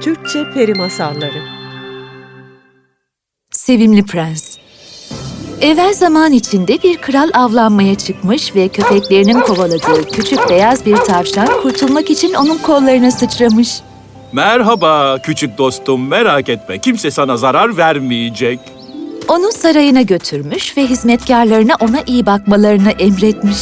Türkçe Peri Masalları Sevimli Prens Evvel zaman içinde bir kral avlanmaya çıkmış ve köpeklerinin kovaladığı küçük beyaz bir tavşan kurtulmak için onun kollarına sıçramış. Merhaba küçük dostum merak etme kimse sana zarar vermeyecek. Onu sarayına götürmüş ve hizmetkarlarına ona iyi bakmalarını emretmiş.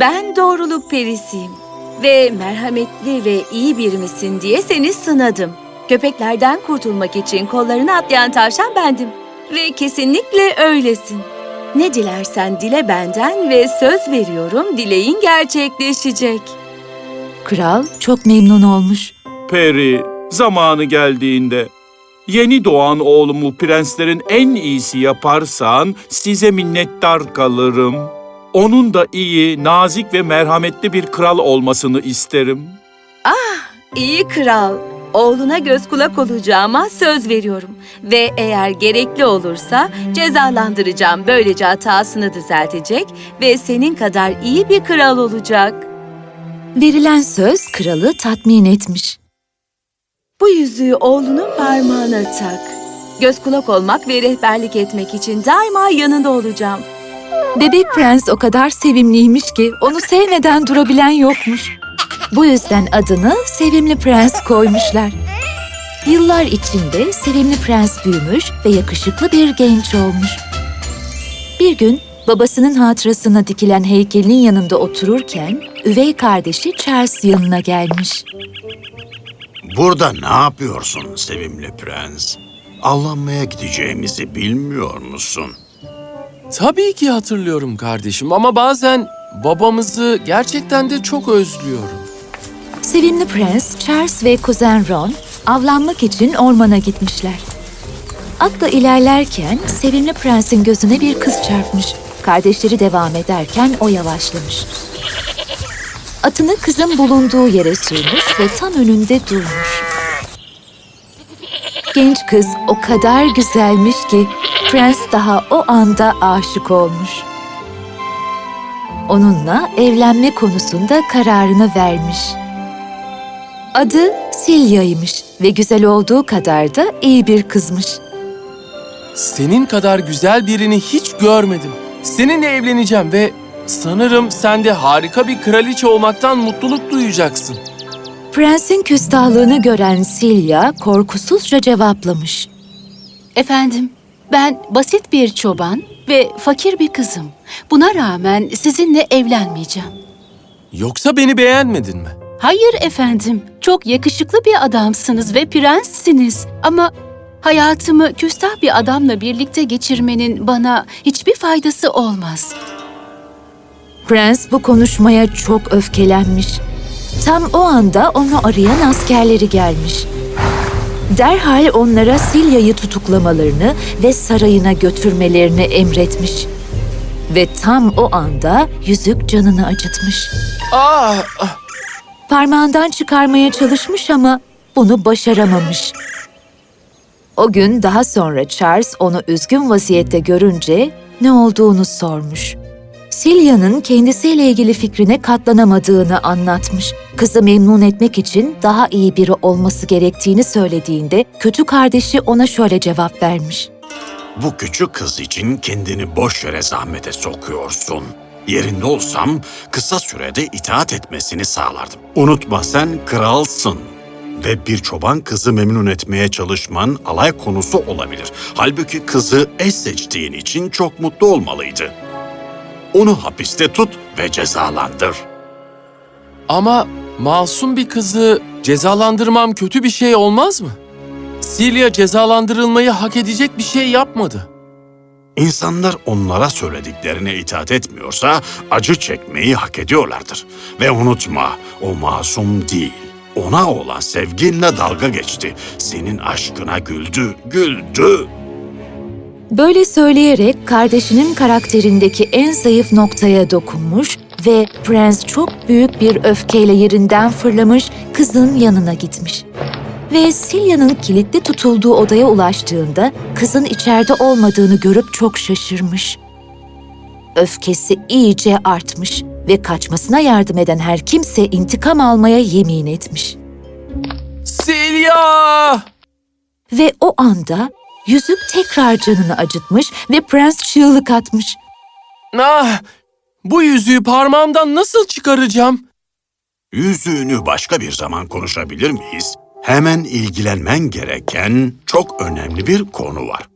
Ben doğruluk perisiyim ve merhametli ve iyi biri misin diye seni sınadım. Köpeklerden kurtulmak için kollarını atlayan tavşan bendim. Ve kesinlikle öylesin. Ne dilersen dile benden ve söz veriyorum dileğin gerçekleşecek. Kral çok memnun olmuş. Peri zamanı geldiğinde yeni doğan oğlumu prenslerin en iyisi yaparsan size minnettar kalırım. Onun da iyi, nazik ve merhametli bir kral olmasını isterim. İyi kral, oğluna göz kulak olacağıma söz veriyorum. Ve eğer gerekli olursa cezalandıracağım. Böylece hatasını düzeltecek ve senin kadar iyi bir kral olacak. Verilen söz kralı tatmin etmiş. Bu yüzüğü oğlunun parmağına tak. Göz kulak olmak ve rehberlik etmek için daima yanında olacağım. Bebek prens o kadar sevimliymiş ki onu sevmeden durabilen yokmuş. Bu yüzden adını Sevimli Prens koymuşlar. Yıllar içinde Sevimli Prens büyümüş ve yakışıklı bir genç olmuş. Bir gün babasının hatırasına dikilen heykelin yanında otururken üvey kardeşi Charles yanına gelmiş. Burada ne yapıyorsun sevimli prens? Avlanmaya gideceğimizi bilmiyor musun? Tabii ki hatırlıyorum kardeşim ama bazen babamızı gerçekten de çok özlüyorum. Sevimli Prens, Charles ve kuzen Ron avlanmak için ormana gitmişler. Atla ilerlerken Sevimli Prens'in gözüne bir kız çarpmış. Kardeşleri devam ederken o yavaşlamış. Atını kızın bulunduğu yere sürmüş ve tam önünde durmuş. Genç kız o kadar güzelmiş ki prens daha o anda aşık olmuş. Onunla evlenme konusunda kararını vermiş. Adı Silya'ymış ve güzel olduğu kadar da iyi bir kızmış. Senin kadar güzel birini hiç görmedim. Seninle evleneceğim ve sanırım sen de harika bir kraliçe olmaktan mutluluk duyacaksın. Prensin küstahlığını gören Silya korkusuzca cevaplamış. Efendim, ben basit bir çoban ve fakir bir kızım. Buna rağmen sizinle evlenmeyeceğim. Yoksa beni beğenmedin mi? Hayır efendim, çok yakışıklı bir adamsınız ve prenssiniz. Ama hayatımı küstah bir adamla birlikte geçirmenin bana hiçbir faydası olmaz. Prens bu konuşmaya çok öfkelenmiş. Tam o anda onu arayan askerleri gelmiş. Derhal onlara Silya'yı tutuklamalarını ve sarayına götürmelerini emretmiş. Ve tam o anda yüzük canını acıtmış. Ah, Parmağından çıkarmaya çalışmış ama bunu başaramamış. O gün daha sonra Charles onu üzgün vaziyette görünce ne olduğunu sormuş. Silya'nın kendisiyle ilgili fikrine katlanamadığını anlatmış. Kızı memnun etmek için daha iyi biri olması gerektiğini söylediğinde kötü kardeşi ona şöyle cevap vermiş. Bu küçük kız için kendini boş yere zahmete sokuyorsun. Yerinde olsam kısa sürede itaat etmesini sağlardım. Unutma sen kralsın. Ve bir çoban kızı memnun etmeye çalışman alay konusu olabilir. Halbuki kızı eş seçtiğin için çok mutlu olmalıydı. Onu hapiste tut ve cezalandır. ama masum bir kızı cezalandırmam kötü bir şey olmaz mı? Silya cezalandırılmayı hak edecek bir şey yapmadı. İnsanlar onlara söylediklerine itaat etmiyorsa acı çekmeyi hak ediyorlardır. Ve unutma, o masum değil. Ona olan sevginle dalga geçti. Senin aşkına güldü, güldü. Böyle söyleyerek kardeşinin karakterindeki en zayıf noktaya dokunmuş ve prens çok büyük bir öfkeyle yerinden fırlamış kızın yanına gitmiş. Ve Silya'nın kilitli tutulduğu odaya ulaştığında kızın içeride olmadığını görüp çok şaşırmış. Öfkesi iyice artmış ve kaçmasına yardım eden her kimse intikam almaya yemin etmiş. Silya! Ve o anda yüzük tekrar canını acıtmış ve prens çığlık atmış. Ah! Bu yüzüğü parmağımdan nasıl çıkaracağım? Yüzüğünü başka bir zaman konuşabilir miyiz? Hemen ilgilenmen gereken çok önemli bir konu var.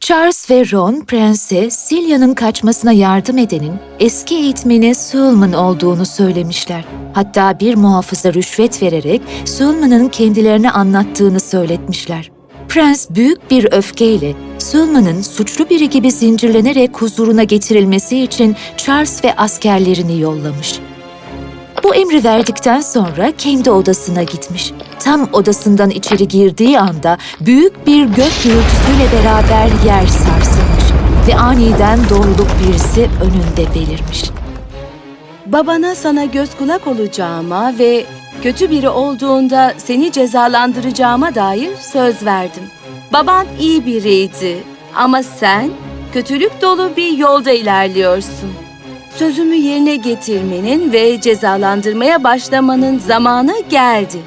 Charles ve Ron, prense Celia'nın kaçmasına yardım edenin eski eğitmeni Sulman olduğunu söylemişler. Hatta bir muhafıza rüşvet vererek Sulman'ın kendilerine anlattığını söyletmişler. Prens büyük bir öfkeyle Sulman'ın suçlu biri gibi zincirlenerek huzuruna getirilmesi için Charles ve askerlerini yollamış. Bu emri verdikten sonra kendi odasına gitmiş. Tam odasından içeri girdiği anda büyük bir gök gürültüsüyle beraber yer sarsılmış ve aniden doğruluk birisi önünde belirmiş. Babana sana göz kulak olacağıma ve kötü biri olduğunda seni cezalandıracağıma dair söz verdim. Baban iyi biriydi ama sen kötülük dolu bir yolda ilerliyorsun. Sözümü yerine getirmenin ve cezalandırmaya başlamanın zamanı geldi.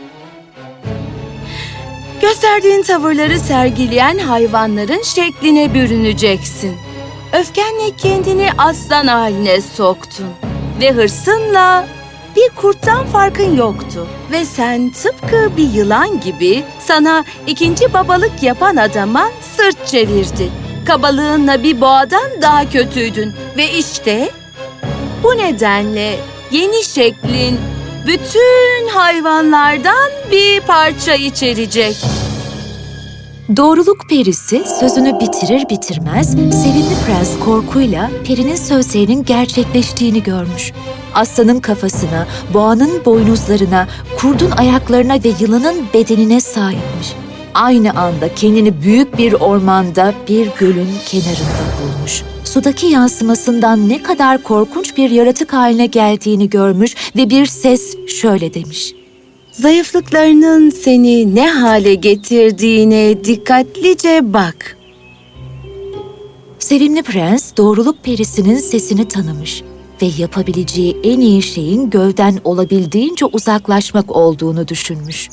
Gösterdiğin tavırları sergileyen hayvanların şekline bürüneceksin. Öfkenle kendini aslan haline soktun ve hırsınla bir kurttan farkın yoktu. Ve sen tıpkı bir yılan gibi sana ikinci babalık yapan adama sırt çevirdi. Kabalığınla bir boğadan daha kötüydün ve işte bu nedenle yeni şeklin bütün hayvanlardan bir parça içerecek. Doğruluk perisi sözünü bitirir bitirmez sevimli prens korkuyla perinin sözlerinin gerçekleştiğini görmüş. Aslanın kafasına, boğanın boynuzlarına, kurdun ayaklarına ve yılanın bedenine sahipmiş. Aynı anda kendini büyük bir ormanda bir gölün kenarında bulmuş. Sudaki yansımasından ne kadar korkunç bir yaratık haline geldiğini görmüş ve bir ses şöyle demiş. Zayıflıklarının seni ne hale getirdiğine dikkatlice bak. Sevimli prens doğruluk perisinin sesini tanımış ve yapabileceği en iyi şeyin gölden olabildiğince uzaklaşmak olduğunu düşünmüş.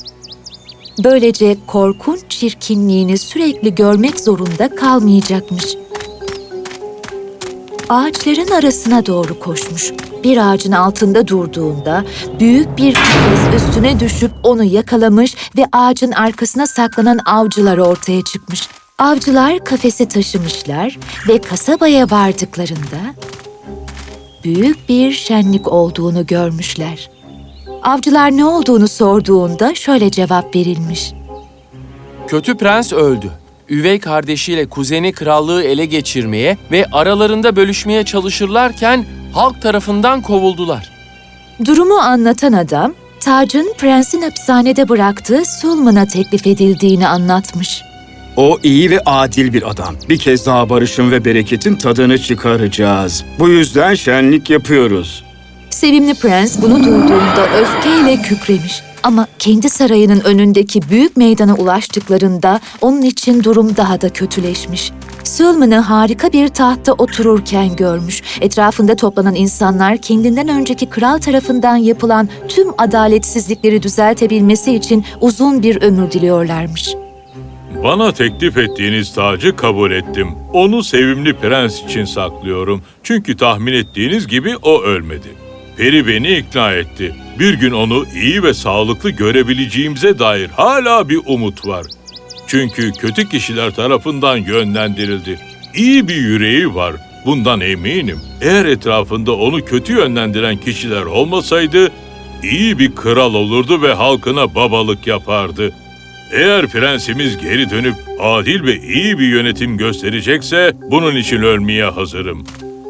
Böylece korkunç çirkinliğini sürekli görmek zorunda kalmayacakmış. Ağaçların arasına doğru koşmuş. Bir ağacın altında durduğunda büyük bir kafes üstüne düşüp onu yakalamış ve ağacın arkasına saklanan avcılar ortaya çıkmış. Avcılar kafesi taşımışlar ve kasabaya vardıklarında büyük bir şenlik olduğunu görmüşler. Avcılar ne olduğunu sorduğunda şöyle cevap verilmiş. Kötü prens öldü. Üvey kardeşiyle kuzeni krallığı ele geçirmeye ve aralarında bölüşmeye çalışırlarken halk tarafından kovuldular. Durumu anlatan adam, tacın prensin hapishanede bıraktığı Sulman'a teklif edildiğini anlatmış. O iyi ve adil bir adam. Bir kez daha barışın ve bereketin tadını çıkaracağız. Bu yüzden şenlik yapıyoruz. Sevimli prens bunu duyduğunda öfkeyle kükremiş. Ama kendi sarayının önündeki büyük meydana ulaştıklarında onun için durum daha da kötüleşmiş. Sulman'ı harika bir tahtta otururken görmüş. Etrafında toplanan insanlar kendinden önceki kral tarafından yapılan tüm adaletsizlikleri düzeltebilmesi için uzun bir ömür diliyorlarmış. Bana teklif ettiğiniz tacı kabul ettim. Onu sevimli prens için saklıyorum. Çünkü tahmin ettiğiniz gibi o ölmedi. Peri beni ikna etti. Bir gün onu iyi ve sağlıklı görebileceğimize dair hala bir umut var. Çünkü kötü kişiler tarafından yönlendirildi. İyi bir yüreği var. Bundan eminim. Eğer etrafında onu kötü yönlendiren kişiler olmasaydı, iyi bir kral olurdu ve halkına babalık yapardı. Eğer prensimiz geri dönüp adil ve iyi bir yönetim gösterecekse bunun için ölmeye hazırım.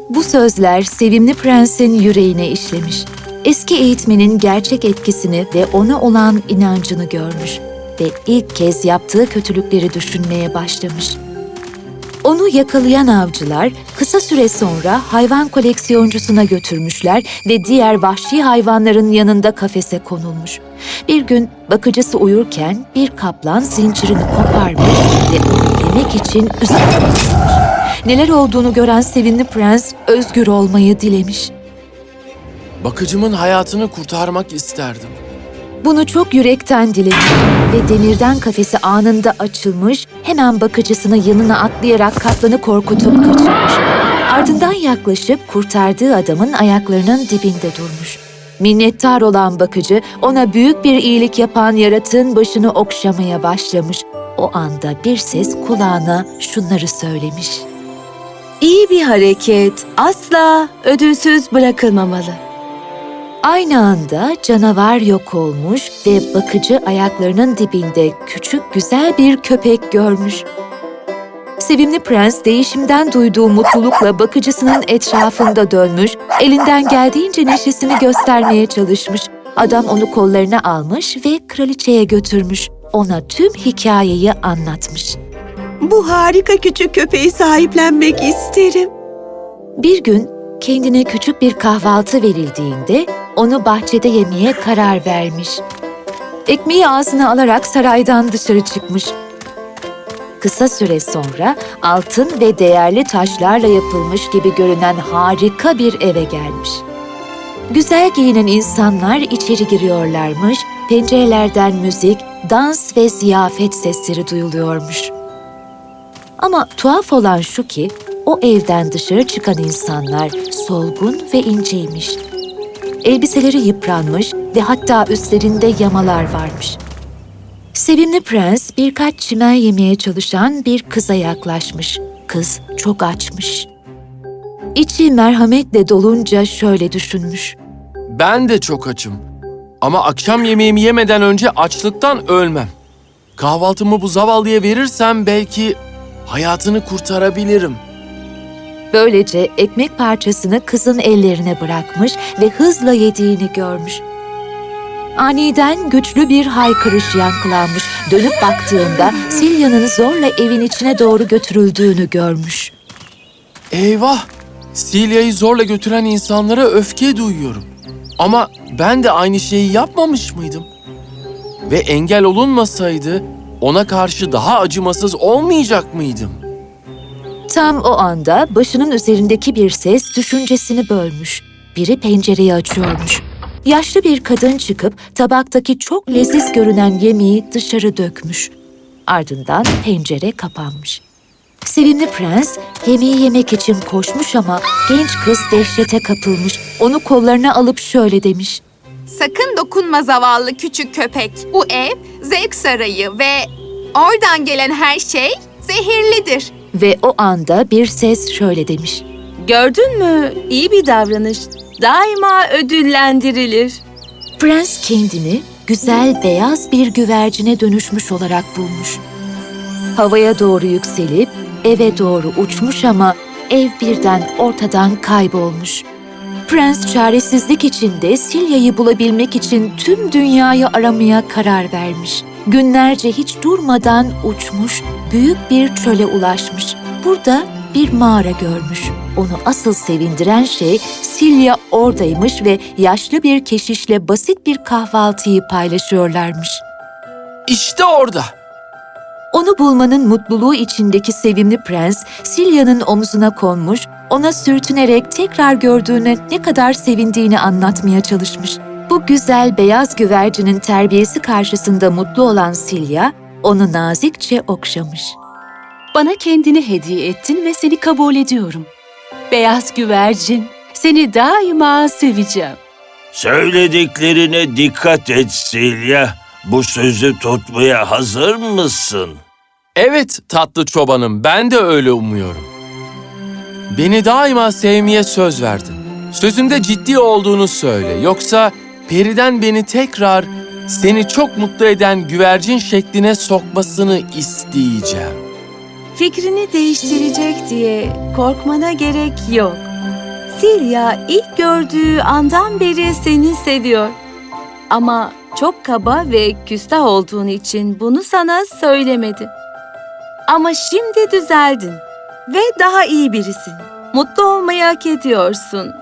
Bu sözler sevimli prensin yüreğine işlemiş. Eski eğitmenin gerçek etkisini ve ona olan inancını görmüş ve ilk kez yaptığı kötülükleri düşünmeye başlamış. Onu yakalayan avcılar kısa süre sonra hayvan koleksiyoncusuna götürmüşler ve diğer vahşi hayvanların yanında kafese konulmuş. Bir gün bakıcısı uyurken bir kaplan zincirini koparmış ve yemek için üzerine atmış. Neler olduğunu gören sevimli prens özgür olmayı dilemiş. Bakıcımın hayatını kurtarmak isterdim. Bunu çok yürekten diledi ve demirden kafesi anında açılmış, hemen bakıcısını yanına atlayarak kaplanı korkutup kaçırmış. Ardından yaklaşıp kurtardığı adamın ayaklarının dibinde durmuş. Minnettar olan bakıcı ona büyük bir iyilik yapan yaratığın başını okşamaya başlamış. O anda bir ses kulağına şunları söylemiş. İyi bir hareket asla ödülsüz bırakılmamalı. Aynı anda canavar yok olmuş ve bakıcı ayaklarının dibinde küçük güzel bir köpek görmüş. Sevimli prens değişimden duyduğu mutlulukla bakıcısının etrafında dönmüş, elinden geldiğince neşesini göstermeye çalışmış. Adam onu kollarına almış ve kraliçeye götürmüş. Ona tüm hikayeyi anlatmış. Bu harika küçük köpeği sahiplenmek isterim. Bir gün kendine küçük bir kahvaltı verildiğinde onu bahçede yemeye karar vermiş. Ekmeği ağzına alarak saraydan dışarı çıkmış. Kısa süre sonra altın ve değerli taşlarla yapılmış gibi görünen harika bir eve gelmiş. Güzel giyinen insanlar içeri giriyorlarmış, pencerelerden müzik, dans ve ziyafet sesleri duyuluyormuş. Ama tuhaf olan şu ki o evden dışarı çıkan insanlar solgun ve inceymiş. Elbiseleri yıpranmış ve hatta üstlerinde yamalar varmış. Sevimli prens birkaç çimen yemeye çalışan bir kıza yaklaşmış. Kız çok açmış. İçi merhametle dolunca şöyle düşünmüş. Ben de çok açım. Ama akşam yemeğimi yemeden önce açlıktan ölmem. Kahvaltımı bu zavallıya verirsem belki hayatını kurtarabilirim. Böylece ekmek parçasını kızın ellerine bırakmış ve hızla yediğini görmüş. Aniden güçlü bir haykırış yankılanmış. Dönüp baktığında Silya'nın zorla evin içine doğru götürüldüğünü görmüş. Eyvah! Silya'yı zorla götüren insanlara öfke duyuyorum. Ama ben de aynı şeyi yapmamış mıydım? Ve engel olunmasaydı ona karşı daha acımasız olmayacak mıydım? Tam o anda başının üzerindeki bir ses düşüncesini bölmüş. Biri pencereyi açıyormuş. Yaşlı bir kadın çıkıp tabaktaki çok leziz görünen yemeği dışarı dökmüş. Ardından pencere kapanmış. Sevimli prens yemeği yemek için koşmuş ama genç kız dehşete kapılmış. Onu kollarına alıp şöyle demiş. Sakın dokunma zavallı küçük köpek. Bu ev zevk sarayı ve oradan gelen her şey zehirlidir. Ve o anda bir ses şöyle demiş. Gördün mü? İyi bir davranış daima ödüllendirilir. Prens kendini güzel beyaz bir güvercine dönüşmüş olarak bulmuş. Havaya doğru yükselip eve doğru uçmuş ama ev birden ortadan kaybolmuş. Prens çaresizlik içinde Silya'yı bulabilmek için tüm dünyayı aramaya karar vermiş. Günlerce hiç durmadan uçmuş, büyük bir çöle ulaşmış. Burada bir mağara görmüş. Onu asıl sevindiren şey Silya oradaymış ve yaşlı bir keşişle basit bir kahvaltıyı paylaşıyorlarmış. İşte orada. Onu bulmanın mutluluğu içindeki sevimli prens, Silya'nın omzuna konmuş, ona sürtünerek tekrar gördüğüne ne kadar sevindiğini anlatmaya çalışmış. Bu güzel beyaz güvercinin terbiyesi karşısında mutlu olan Silya, onu nazikçe okşamış. Bana kendini hediye ettin ve seni kabul ediyorum. Beyaz güvercin, seni daima seveceğim. Söylediklerine dikkat et Silya. Bu sözü tutmaya hazır mısın? Evet tatlı çobanım, ben de öyle umuyorum. Beni daima sevmeye söz verdin. Sözünde ciddi olduğunu söyle. Yoksa periden beni tekrar seni çok mutlu eden güvercin şekline sokmasını isteyeceğim. Fikrini değiştirecek diye korkmana gerek yok. Silya ilk gördüğü andan beri seni seviyor. Ama çok kaba ve küstah olduğun için bunu sana söylemedi. Ama şimdi düzeldin ve daha iyi birisin. Mutlu olmayı hak ediyorsun.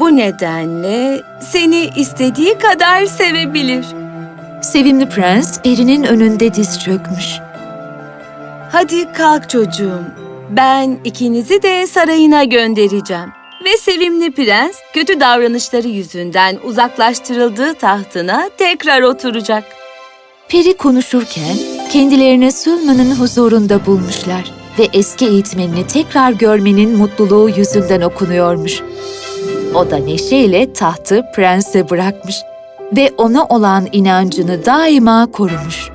Bu nedenle seni istediği kadar sevebilir. Sevimli prens perinin önünde diz çökmüş. Hadi kalk çocuğum. Ben ikinizi de sarayına göndereceğim. Ve sevimli prens kötü davranışları yüzünden uzaklaştırıldığı tahtına tekrar oturacak. Peri konuşurken kendilerini Sülman'ın huzurunda bulmuşlar ve eski eğitmenini tekrar görmenin mutluluğu yüzünden okunuyormuş. O da neşeyle tahtı prense bırakmış ve ona olan inancını daima korumuş.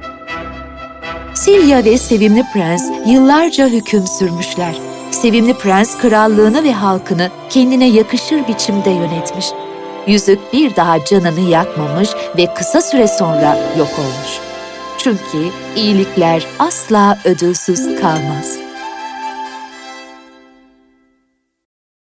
Silya ve Sevimli Prens yıllarca hüküm sürmüşler. Sevimli Prens krallığını ve halkını kendine yakışır biçimde yönetmiş. Yüzük bir daha canını yakmamış ve kısa süre sonra yok olmuş. Çünkü iyilikler asla ödülsüz kalmaz.